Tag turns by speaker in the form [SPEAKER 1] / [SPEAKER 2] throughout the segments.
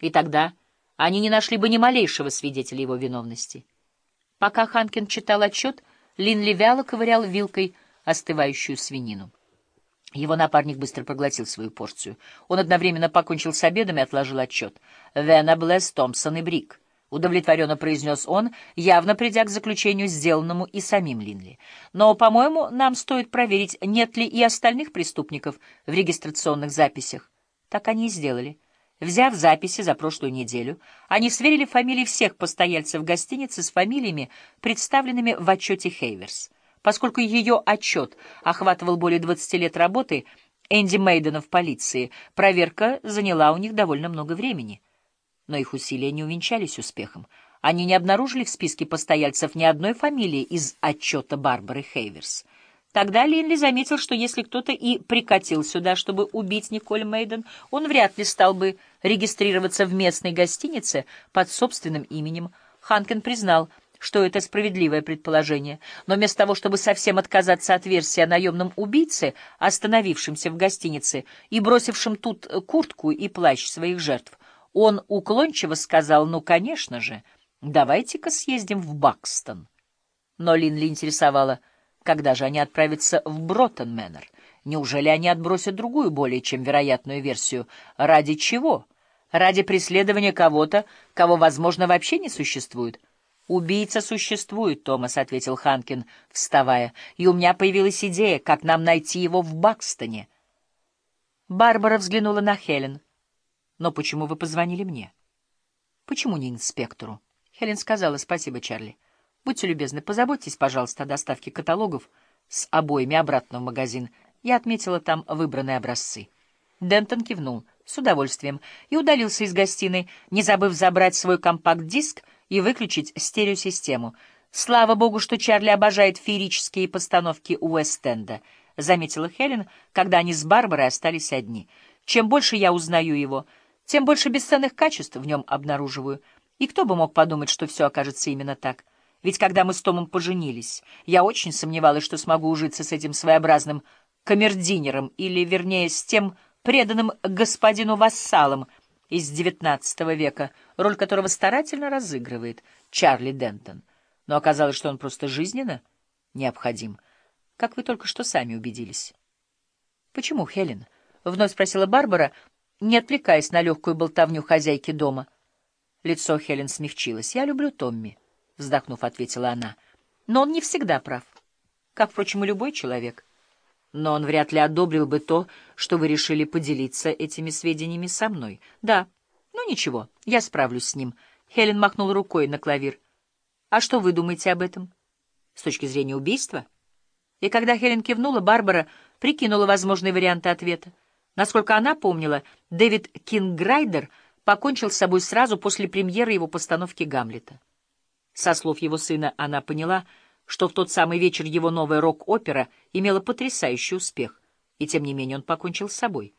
[SPEAKER 1] И тогда они не нашли бы ни малейшего свидетеля его виновности. Пока Ханкин читал отчет, Линли вяло ковырял вилкой остывающую свинину. Его напарник быстро проглотил свою порцию. Он одновременно покончил с обедом и отложил отчет. «Вена, Блэс, Томпсон и Брик», — удовлетворенно произнес он, явно придя к заключению, сделанному и самим Линли. «Но, по-моему, нам стоит проверить, нет ли и остальных преступников в регистрационных записях». Так они и сделали. Взяв записи за прошлую неделю, они сверили фамилии всех постояльцев гостиницы с фамилиями, представленными в отчете Хейверс. Поскольку ее отчет охватывал более 20 лет работы Энди Мейдена в полиции, проверка заняла у них довольно много времени. Но их усилия не увенчались успехом. Они не обнаружили в списке постояльцев ни одной фамилии из отчета Барбары Хейверс. Тогда Линли заметил, что если кто-то и прикатил сюда, чтобы убить Николь Мейден, он вряд ли стал бы регистрироваться в местной гостинице под собственным именем. Ханкен признал — что это справедливое предположение, но вместо того, чтобы совсем отказаться от версии о наемном убийце, остановившемся в гостинице и бросившем тут куртку и плащ своих жертв, он уклончиво сказал, ну, конечно же, давайте-ка съездим в Бакстон. Но Линли интересовала, когда же они отправятся в Броттон-Мэннер. Неужели они отбросят другую, более чем вероятную версию? Ради чего? Ради преследования кого-то, кого, возможно, вообще не существует — «Убийца существует, Томас», — ответил Ханкин, вставая, «и у меня появилась идея, как нам найти его в Бакстоне». Барбара взглянула на Хелен. «Но почему вы позвонили мне?» «Почему не инспектору?» Хелен сказала, «Спасибо, Чарли. Будьте любезны, позаботьтесь, пожалуйста, о доставке каталогов с обоями обратно в магазин. Я отметила там выбранные образцы». Дентон кивнул с удовольствием и удалился из гостиной, не забыв забрать свой компакт-диск — и выключить стереосистему. Слава богу, что Чарли обожает феерические постановки Уэст-Энда, заметила Хелен, когда они с Барбарой остались одни. Чем больше я узнаю его, тем больше бесценных качеств в нем обнаруживаю. И кто бы мог подумать, что все окажется именно так? Ведь когда мы с Томом поженились, я очень сомневалась, что смогу ужиться с этим своеобразным камердинером, или, вернее, с тем преданным господину вассалом из XIX века — роль которого старательно разыгрывает Чарли Дентон. Но оказалось, что он просто жизненно необходим, как вы только что сами убедились. — Почему, Хелен? — вновь спросила Барбара, не отвлекаясь на легкую болтовню хозяйки дома. Лицо Хелен смягчилось. — Я люблю Томми, — вздохнув, ответила она. — Но он не всегда прав, как, впрочем, и любой человек. Но он вряд ли одобрил бы то, что вы решили поделиться этими сведениями со мной. Да, — ну, ничего, я справлюсь с ним. Хелен махнул рукой на клавир. А что вы думаете об этом? С точки зрения убийства? И когда Хелен кивнула, Барбара прикинула возможные варианты ответа. Насколько она помнила, Дэвид Кинграйдер покончил с собой сразу после премьеры его постановки «Гамлета». Со слов его сына она поняла, что в тот самый вечер его новая рок-опера имела потрясающий успех, и тем не менее он покончил с собой.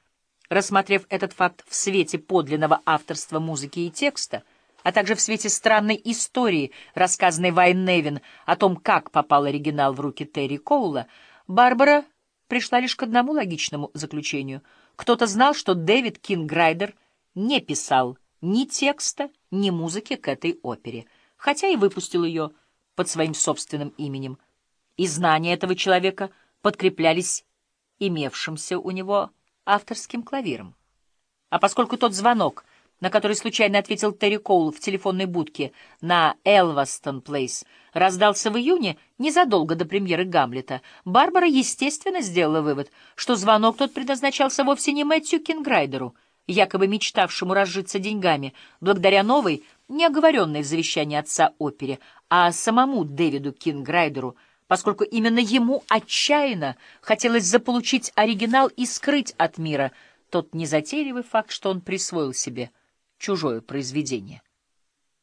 [SPEAKER 1] Рассмотрев этот факт в свете подлинного авторства музыки и текста, а также в свете странной истории, рассказанной Вайнневин о том, как попал оригинал в руки Терри Коула, Барбара пришла лишь к одному логичному заключению. Кто-то знал, что Дэвид Кинграйдер не писал ни текста, ни музыки к этой опере, хотя и выпустил ее под своим собственным именем. И знания этого человека подкреплялись имевшимся у него авторским клавиром. А поскольку тот звонок, на который случайно ответил Терри Коул в телефонной будке на Элвастон Плейс, раздался в июне, незадолго до премьеры «Гамлета», Барбара, естественно, сделала вывод, что звонок тот предназначался вовсе не Мэтью Кинграйдеру, якобы мечтавшему разжиться деньгами, благодаря новой, неоговоренной в завещании отца опере, а самому Дэвиду Кинграйдеру — поскольку именно ему отчаянно хотелось заполучить оригинал и скрыть от мира тот незатейливый факт, что он присвоил себе чужое произведение.